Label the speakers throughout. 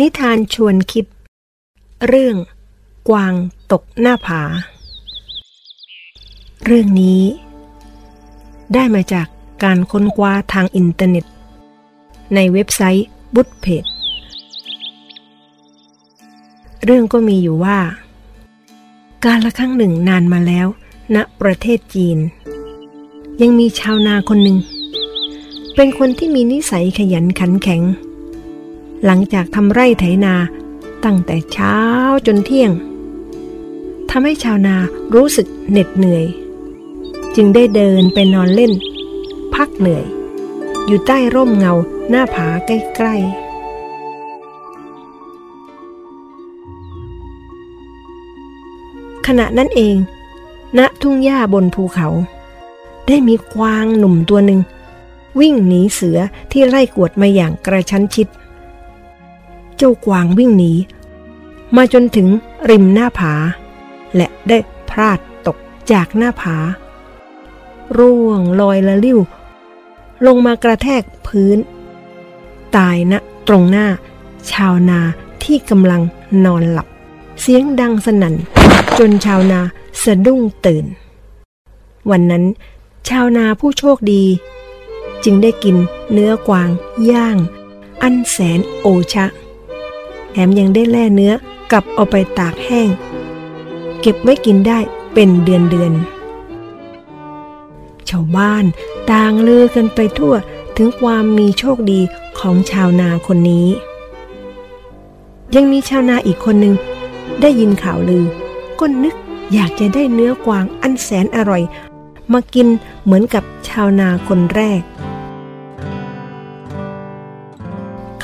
Speaker 1: นิทานชวนคิด เรื่อง กวางตกหน้าผา เรื่องนี้ ได้มาจากการค้นคว้าทางอินเทอร์เน็ต ในเว็บไซต์บุตเพจเรื่องก็มีอยู่ว่า การละครั้งหนึ่งนานมาแล้วณประเทศจีน ยังมีชาวนาคนหนึ่ง เป็นคนที่มีนิสัยขยันขันแข็ง หลังจากทำไร่ไถนาตั้งแต่เช้าจนเที่ยงทำให้ชาวนารู้สึกเหน็ดเหนื่อย จึงได้เดินไปนอนเล่น พักเหนื่อย อยู่ใต้ร่มเงาหน้าผาใกล้ๆขณะนั้นเอง ณ ทุ่งหญ้าบนภูเขา ได้มีกวางหนุ่มตัวหนึ่ง วิ่งหนีเสือที่ไล่กวดมาอย่างกระชั้นชิด เจ้ากวางวิ่งหนี มาจนถึงริมหน้าผา และได้พลาดตกจากหน้าผา ร่วงลอยละลิ้ว ลงมากระแทกพื้น ตายณนะตรงหน้า ชาวนาที่กำลังนอนหลับ เสียงดังสนั่น จนชาวนาสะดุ้งตื่น วันนั้น ชาวนาผู้โชคดี จึงได้กินเนื้อกวางย่าง อันแสนโอชะแถมยังได้แล่เนื้อกลับเอาไปตากแห้ง เก็บไว้กินได้เป็นเดือนเดือน ชาวบ้านต่างลือกันไปทั่วถึงความมีโชคดีของชาวนาคนนี้ ยังมีชาวนาอีกคนหนึ่งได้ยินข่าวลือ ก็นึกอยากจะได้เนื้อกวางอันแสนอร่อย มากินเหมือนกับชาวนาคนแรก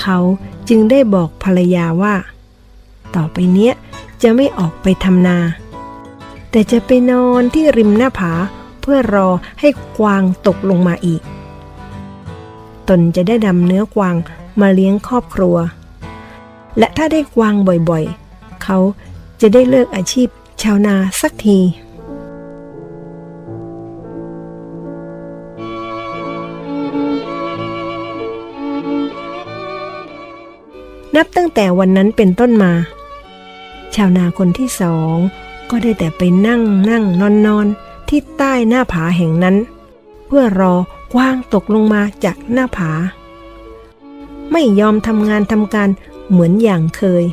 Speaker 1: เขาจึงได้บอกภรรยาว่า ต่อไปเนี้ยจะไม่ออกไปทำนา แต่จะไปนอนที่ริมหน้าผา พื่อรอให้กวางตกลงมาอีก ตนจะได้ดำเนื้อกวางมาเลี้ยงครอบครัว และถ้าได้กวางบ่อยๆ เขาจะได้เลิกอาชีพชาวนาสักทีนับตั้งแต่วันนั้นเป็นต้นมา ชาวนาคนที่สอง ก็ได้แต่ไปนั่งนั่งนอนนอน ที่ใต้หน้าผาแห่งนั้น เพื่อรอกว้างตกลงมาจากหน้าผา ไม่ยอมทำงานทำการเหมือนอย่างเคย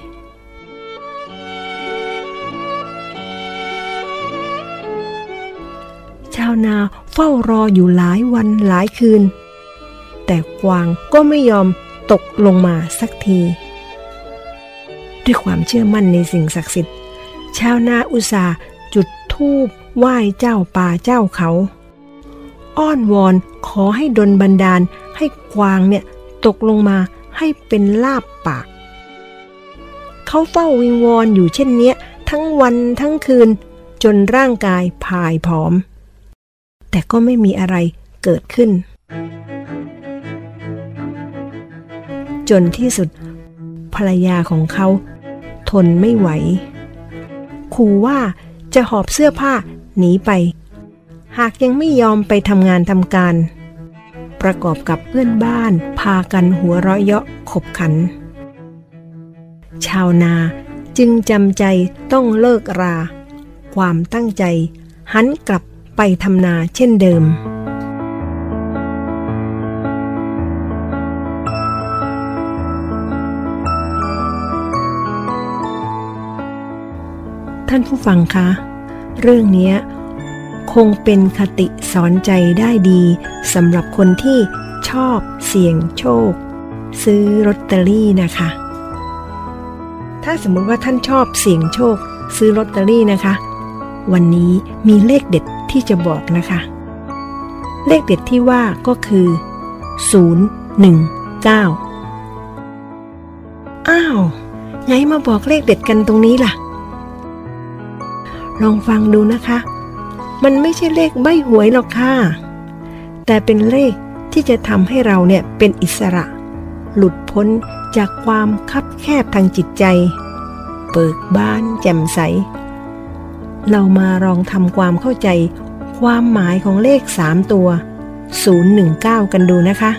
Speaker 1: ชาวนาเฝ้ารออยู่หลายวันหลายคืน แต่กวางก็ไม่ยอมตกลงมาสักที ด้วยความเชื่อมั่นในสิ่งศักดิ์สิทธิ์ ชาวนาอุตสาจุดธูป ไหว้เจ้าป่าเจ้าเขา อ้อนวอนขอให้ดนบันดาลให้กวางเนี่ยตกลงมาให้เป็นลาบปาก เขาเฝ้าวิงวอนอยู่เช่นเนี้ย ทั้งวันทั้งคืน จนร่างกายพายผอม แต่ก็ไม่มีอะไรเกิดขึ้น จนที่สุด ภรรยาของเขา ทนไม่ไหว ขู่ว่าจะหอบเสื้อผ้า หนีไป หากยังไม่ยอมไปทำงานทำการ ประกอบกับเพื่อนบ้านพากันหัวเราะเยาะขบขัน ชาวนาจึงจำใจต้องเลิกรา ความตั้งใจ หันกลับไปทำนาเช่นเดิมท่านผู้ฟังคะ เรื่องนี้คงเป็นคติสอนใจได้ดีสำหรับคนที่ชอบเสี่ยงโชค ซื้อลอตเตอรี่นะคะ ถ้าสมมติว่าท่านชอบเสี่ยงโชค ซื้อลอตเตอรี่นะคะ วันนี้มีเลขเด็ดที่จะบอกนะคะ เลขเด็ดที่ว่าก็คือ 019 อ้าวไงมาบอกเลขเด็ดกันตรงนี้ล่ะ ลองฟังดูนะคะ มันไม่ใช่เลขใบหวยหรอกค่ะ แต่เป็นเลขที่จะทำให้เราเนี่ยเป็นอิสระ หลุดพ้นจากความคับแคบทางจิตใจ เปิกบานแจ่มใส เรามาลองทำความเข้าใจ ความหมายของเลขสามตัว 019 กันดูนะคะ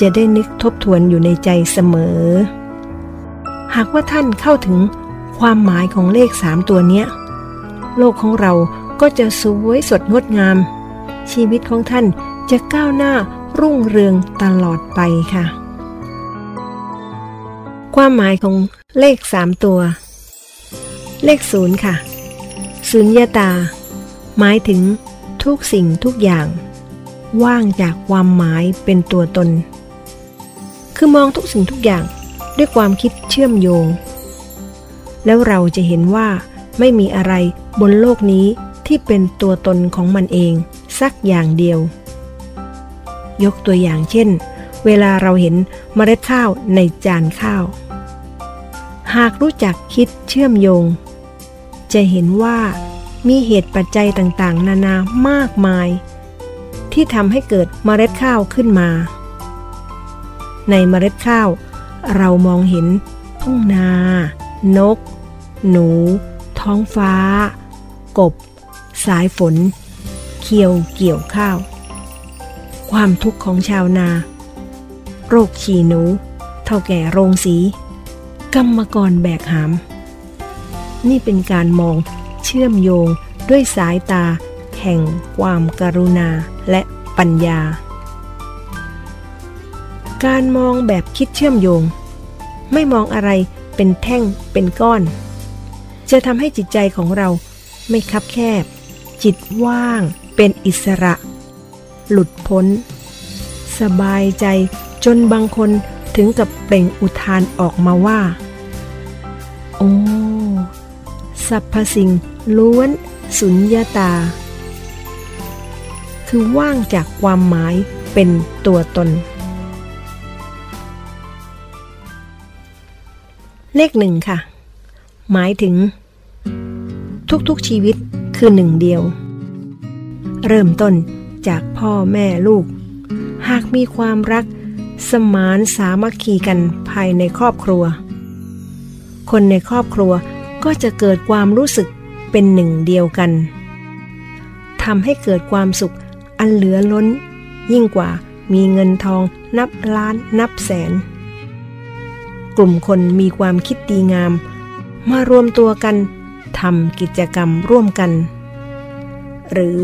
Speaker 1: จะได้นึกทบทวนอยู่ในใจเสมอ หากว่าท่านเข้าถึงความหมายของเลขสามตัวเนี้ย โลกของเราก็จะสวยสดงดงาม ชีวิตของท่านจะก้าวหน้ารุ่งเรืองตลอดไปค่ะ ความหมายของเลขสามตัว เลขศูนย์ค่ะสุญญาตา หมายถึงทุกสิ่งทุกอย่าง ว่างจากความหมายเป็นตัวตน คือมองทุกสิ่งทุกอย่างด้วยความคิดเชื่อมโยง แล้วเราจะเห็นว่า ไม่มีอะไรบนโลกนี้ที่เป็นตัวตนของมันเอง สักอย่างเดียว ยกตัวอย่างเช่น เวลาเราเห็นเมล็ดข้าวในจานข้าว หากรู้จักคิดเชื่อมโยง จะเห็นว่ามีเหตุปัจจัยต่างๆ นานามากมาย ที่ทำให้เกิดเมล็ดข้าวขึ้นมา ในเมล็ดข้าว เรามองเห็นทุ่งนา นก หนู ท้องฟ้า กบ สายฝนเคียวเกี่ยวข้าว ความทุกข์ของชาวนา โรคฉี่หนู เท่าแก่โรงสี กรรมกรแบกหาม นี่เป็นการมองเชื่อมโยงด้วยสายตาแห่งความกรุณาและปัญญา การมองแบบคิดเชื่อมโยง ไม่มองอะไรเป็นแท่งเป็นก้อน จะทำให้จิตใจของเราไม่คับแคบ จิตว่างเป็นอิสระ หลุดพ้น สบายใจจนบางคนถึงกับเปล่งอุทานออกมาว่า โอ้สรรพสิ่งล้วนสุญญาตา คือว่างจากความหมายเป็นตัวตน เลขหนึ่งค่ะ หมายถึง ทุกๆชีวิตคือหนึ่งเดียว เริ่มต้นจากพ่อแม่ลูก หากมีความรักสมานสามัคคีกันภายในครอบครัว คนในครอบครัวก็จะเกิดความรู้สึกเป็นหนึ่งเดียวกันทำให้เกิดความสุขอันเหลือล้น ยิ่งกว่ามีเงินทองนับล้านนับแสน กลุ่มคนมีความคิดดีงาม มารวมตัวกันทำกิจกรรมร่วมกัน หรือ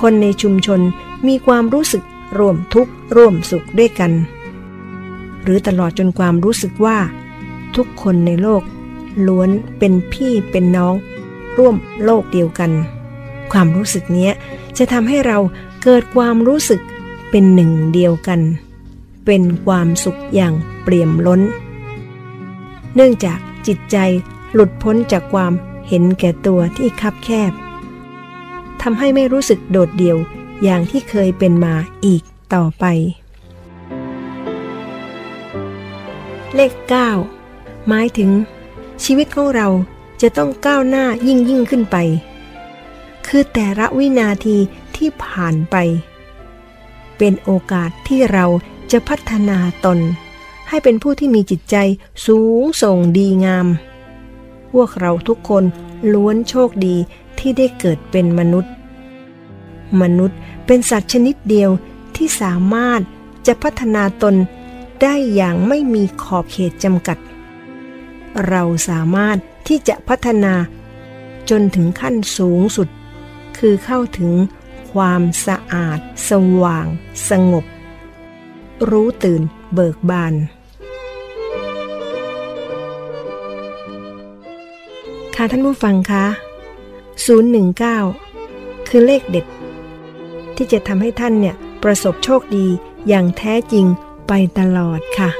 Speaker 1: คนในชุมชนมีความรู้สึกร่วมทุกข์ร่วมสุขด้วยกัน หรือตลอดจนความรู้สึกว่า ทุกคนในโลก ล้วนเป็นพี่เป็นน้อง ร่วมโลกเดียวกัน ความรู้สึกนี้จะทำให้เราเกิดความรู้สึกเป็นหนึ่งเดียวกัน เป็นความสุขอย่างเปี่ยมล้น เนื่องจากจิตใจ หลุดพ้นจากความเห็นแก่ตัวที่คับแคบทำให้ไม่รู้สึกโดดเดี่ยวอย่างที่เคยเป็นมาอีกต่อไป เลข 9 หมายถึง ชีวิตของเราจะต้องก้าวหน้ายิ่งยิ่งขึ้นไป คือแต่ละวินาทีที่ผ่านไป เป็นโอกาสที่เราจะพัฒนาตน ให้เป็นผู้ที่มีจิตใจสูงส่งดีงาม พวกเราทุกคนล้วนโชคดีที่ได้เกิดเป็นมนุษย์ มนุษย์เป็นสัตว์ชนิดเดียวที่สามารถจะพัฒนาตนได้อย่างไม่มีขอบเขตจำกัด เราสามารถที่จะพัฒนาจนถึงขั้นสูงสุด คือเข้าถึงความสะอาด สว่าง สงบ รู้ตื่นเบิกบาน ค่ะท่านผู้ฟังคะ 019 คือเลขเด็ด ที่จะทำให้ท่านเนี่ยประสบโชคดีอย่างแท้จริงไปตลอดค่ะ